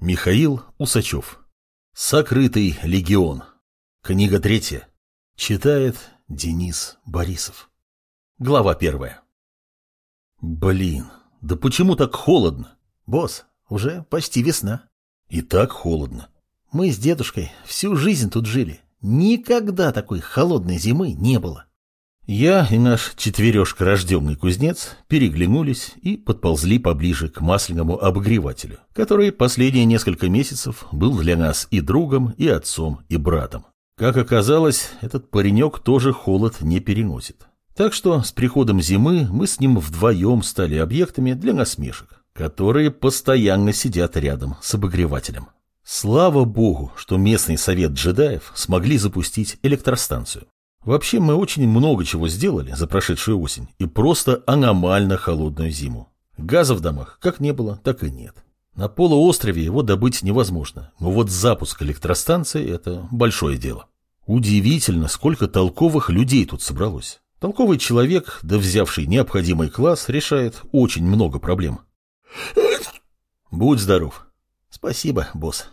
Михаил Усачев. Сокрытый легион. Книга третья. Читает Денис Борисов. Глава первая. Блин, да почему так холодно? Босс, уже почти весна. И так холодно. Мы с дедушкой всю жизнь тут жили. Никогда такой холодной зимы не было. Я и наш четвережка рожденный кузнец переглянулись и подползли поближе к масляному обогревателю, который последние несколько месяцев был для нас и другом, и отцом, и братом. Как оказалось, этот паренек тоже холод не переносит. Так что с приходом зимы мы с ним вдвоем стали объектами для насмешек, которые постоянно сидят рядом с обогревателем. Слава богу, что местный совет джедаев смогли запустить электростанцию. Вообще мы очень много чего сделали за прошедшую осень и просто аномально холодную зиму. Газа в домах как не было, так и нет. На полуострове его добыть невозможно, но вот запуск электростанции – это большое дело. Удивительно, сколько толковых людей тут собралось. Толковый человек, да взявший необходимый класс, решает очень много проблем. Будь здоров. Спасибо, босс.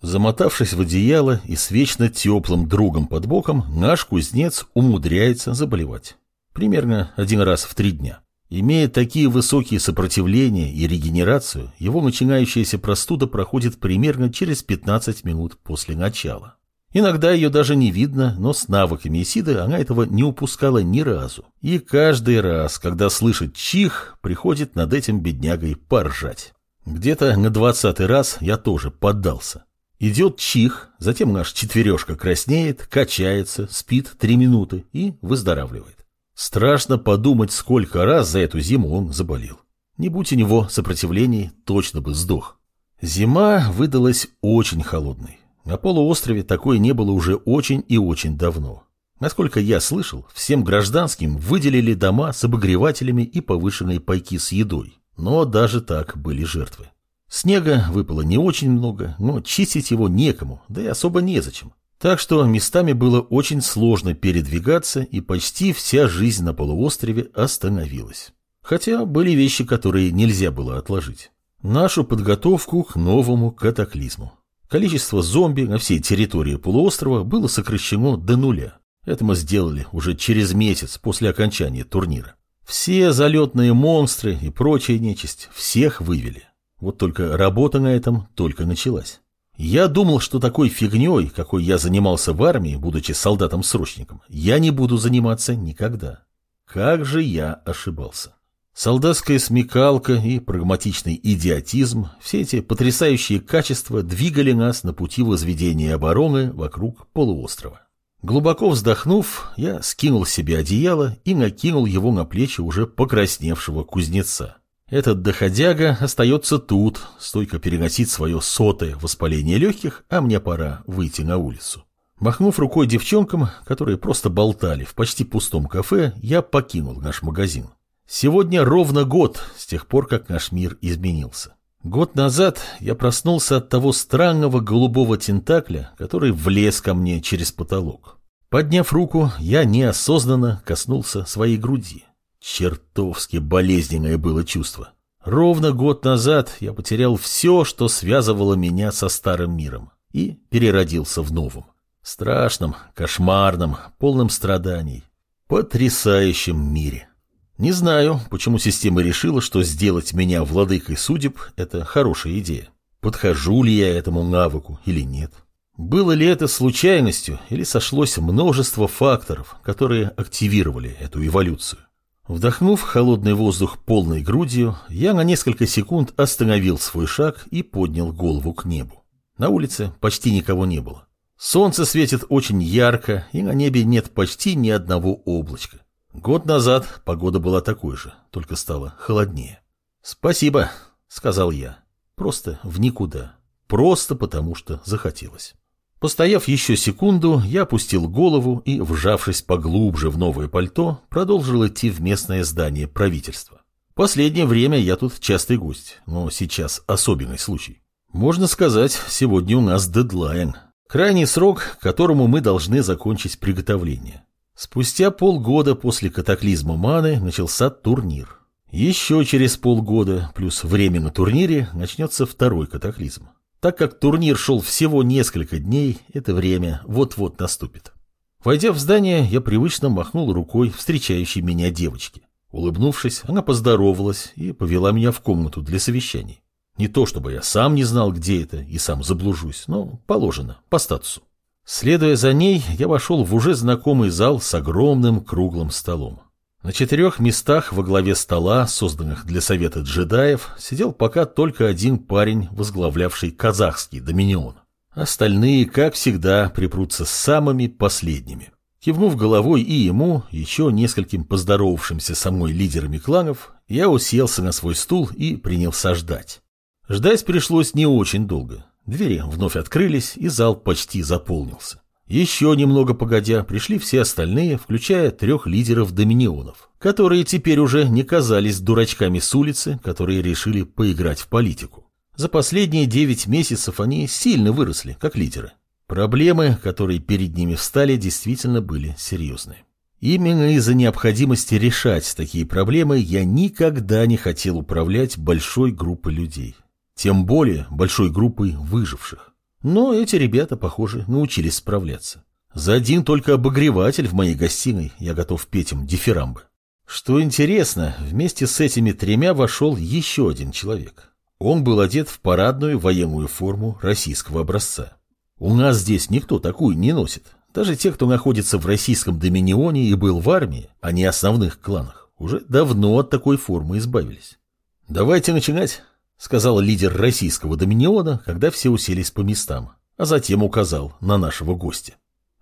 Замотавшись в одеяло и с вечно теплым другом под боком, наш кузнец умудряется заболевать. Примерно один раз в три дня. Имея такие высокие сопротивления и регенерацию, его начинающаяся простуда проходит примерно через 15 минут после начала. Иногда ее даже не видно, но с навыками Исиды она этого не упускала ни разу. И каждый раз, когда слышит чих, приходит над этим беднягой поржать. Где-то на двадцатый раз я тоже поддался. Идет чих, затем наш четвережка краснеет, качается, спит три минуты и выздоравливает. Страшно подумать, сколько раз за эту зиму он заболел. Не будь у него сопротивлений, точно бы сдох. Зима выдалась очень холодной. На полуострове такое не было уже очень и очень давно. Насколько я слышал, всем гражданским выделили дома с обогревателями и повышенные пайки с едой. Но даже так были жертвы. Снега выпало не очень много, но чистить его некому, да и особо незачем. Так что местами было очень сложно передвигаться, и почти вся жизнь на полуострове остановилась. Хотя были вещи, которые нельзя было отложить. Нашу подготовку к новому катаклизму. Количество зомби на всей территории полуострова было сокращено до нуля. Это мы сделали уже через месяц после окончания турнира. Все залетные монстры и прочая нечисть всех вывели. Вот только работа на этом только началась. Я думал, что такой фигней, какой я занимался в армии, будучи солдатом-срочником, я не буду заниматься никогда. Как же я ошибался. Солдатская смекалка и прагматичный идиотизм, все эти потрясающие качества двигали нас на пути возведения обороны вокруг полуострова. Глубоко вздохнув, я скинул себе одеяло и накинул его на плечи уже покрасневшего кузнеца. Этот доходяга остается тут, стойко переносить свое сотое воспаление легких, а мне пора выйти на улицу. Махнув рукой девчонкам, которые просто болтали в почти пустом кафе, я покинул наш магазин. Сегодня ровно год с тех пор, как наш мир изменился. Год назад я проснулся от того странного голубого тентакля, который влез ко мне через потолок. Подняв руку, я неосознанно коснулся своей груди. Чертовски болезненное было чувство. Ровно год назад я потерял все, что связывало меня со старым миром, и переродился в новом. Страшном, кошмарном, полном страданий, потрясающем мире. Не знаю, почему система решила, что сделать меня владыкой судеб – это хорошая идея. Подхожу ли я этому навыку или нет? Было ли это случайностью или сошлось множество факторов, которые активировали эту эволюцию? Вдохнув холодный воздух полной грудью, я на несколько секунд остановил свой шаг и поднял голову к небу. На улице почти никого не было. Солнце светит очень ярко, и на небе нет почти ни одного облачка. Год назад погода была такой же, только стало холоднее. «Спасибо», — сказал я. Просто в никуда. Просто потому, что захотелось. Постояв еще секунду, я опустил голову и, вжавшись поглубже в новое пальто, продолжил идти в местное здание правительства. Последнее время я тут частый гость, но сейчас особенный случай. Можно сказать, сегодня у нас дедлайн. Крайний срок, к которому мы должны закончить приготовление. Спустя полгода после катаклизма маны начался турнир. Еще через полгода, плюс время на турнире, начнется второй катаклизм. Так как турнир шел всего несколько дней, это время вот-вот наступит. Войдя в здание, я привычно махнул рукой встречающей меня девочке. Улыбнувшись, она поздоровалась и повела меня в комнату для совещаний. Не то чтобы я сам не знал, где это, и сам заблужусь, но положено, по статусу. Следуя за ней, я вошел в уже знакомый зал с огромным круглым столом. На четырех местах во главе стола, созданных для совета джедаев, сидел пока только один парень, возглавлявший казахский доминион. Остальные, как всегда, припрутся с самыми последними. Кивнув головой и ему, еще нескольким поздоровавшимся со мной лидерами кланов, я уселся на свой стул и принялся ждать. Ждать пришлось не очень долго. Двери вновь открылись, и зал почти заполнился. Еще немного погодя, пришли все остальные, включая трех лидеров доминионов, которые теперь уже не казались дурачками с улицы, которые решили поиграть в политику. За последние девять месяцев они сильно выросли, как лидеры. Проблемы, которые перед ними встали, действительно были серьезные. Именно из-за необходимости решать такие проблемы я никогда не хотел управлять большой группой людей. Тем более большой группой выживших. Но эти ребята, похоже, научились справляться. За один только обогреватель в моей гостиной я готов петь им дифирамбы. Что интересно, вместе с этими тремя вошел еще один человек. Он был одет в парадную военную форму российского образца. У нас здесь никто такую не носит. Даже те, кто находится в российском доминионе и был в армии, а не основных кланах, уже давно от такой формы избавились. Давайте начинать. — сказал лидер российского доминиона, когда все уселись по местам, а затем указал на нашего гостя.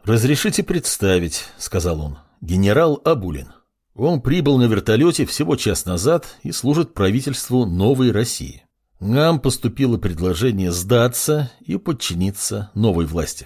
«Разрешите представить», — сказал он, — «генерал Абулин. Он прибыл на вертолете всего час назад и служит правительству Новой России. Нам поступило предложение сдаться и подчиниться новой власти».